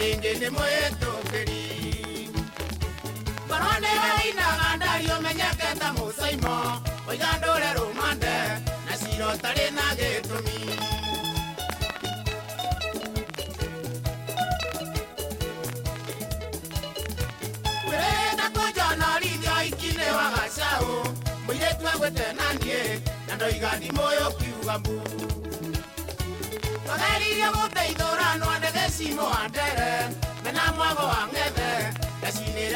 rĩngĩ mwĩtũkĩri marũa nĩ ainaga ndario menyeke ta mũcaimo oiga ndũre rũmande na cira ũtarĩ na gĩtũmi wĩrĩta kũnjona wa na ndoiga ndimũyũ kiuga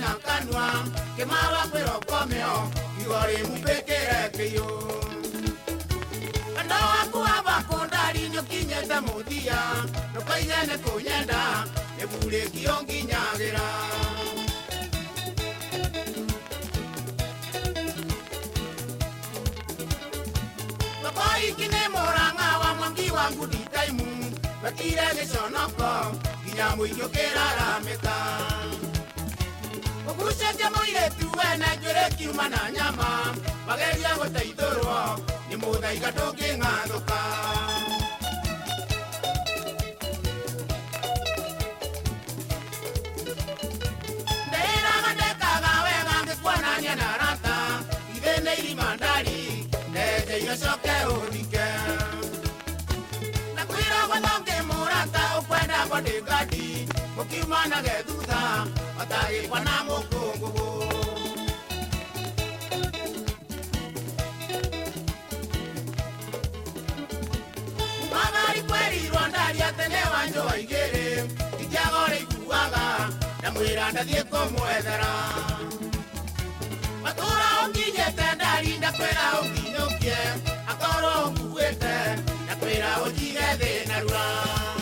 na kanua ke mawa kwero kwa meo iwari mupeke reke yo ando aku aba kondari nyo kinyeta mudia no kainyane kunyenda ebure kiongi nyagera Ikine moranga wa mwangi wangu ditaimu Bakire gesho noko Ginyamu ikyo kerara metaa ũbucĩtie mũirĩtu wene njũrĩ kiuma na nyama mageria gũteithũrwo nĩ mũthaiga ndũngĩng'athũka nakwĩra gwathongĩ mũrata ũkwendagwo ndĩ ngadi ũkiuma na gethutha watahikwa na mukungugu magari kwerirwa ndariatenewa njoa igĩrĩ ithiaga ũrĩ ikuaga ndamwĩra ndathiĩ kũmwethera matũra ũkinyĩte ndarinda kwĩra ũkinyũkie akorwo ũkuĩte na kwĩra ũjige thĩ